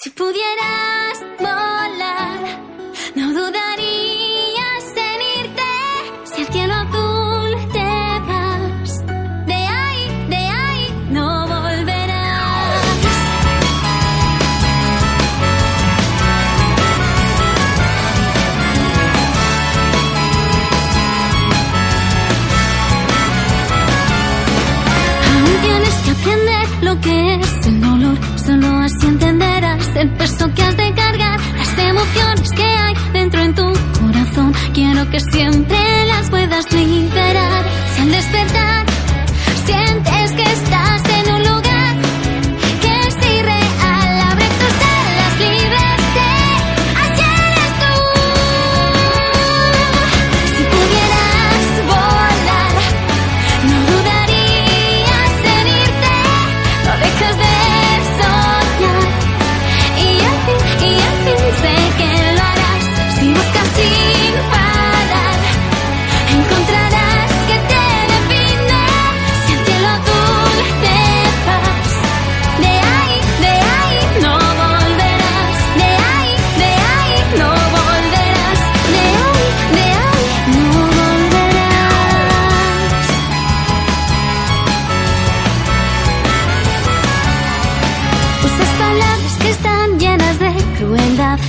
Si pudieras volar, no dudarías en irte. Si al cielo azul te vas, de ahí, de ahí no volverás. Aún tienes que aprender lo que es el dolor, solo el peso que has de cargar, las emociones que hay dentro en tu corazón. Quiero que siempre las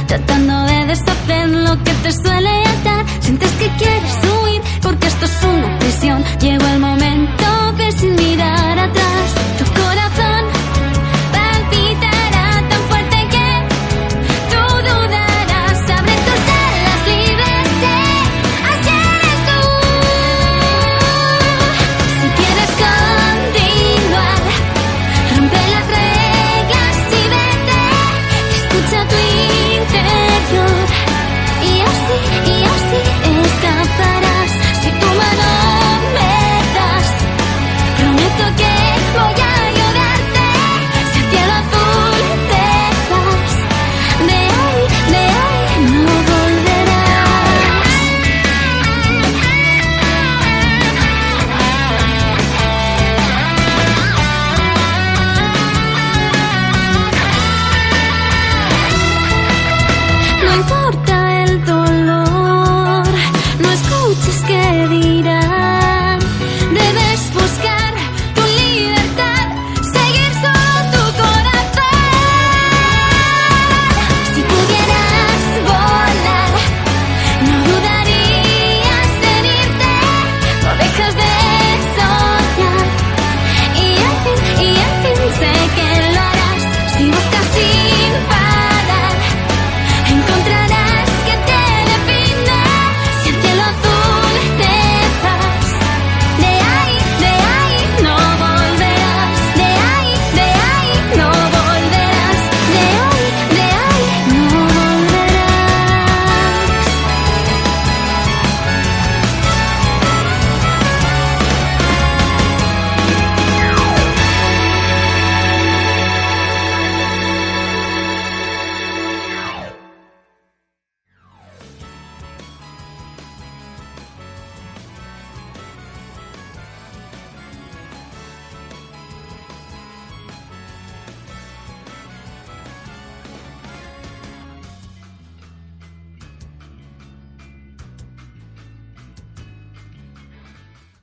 tratando de deshacer lo que te suele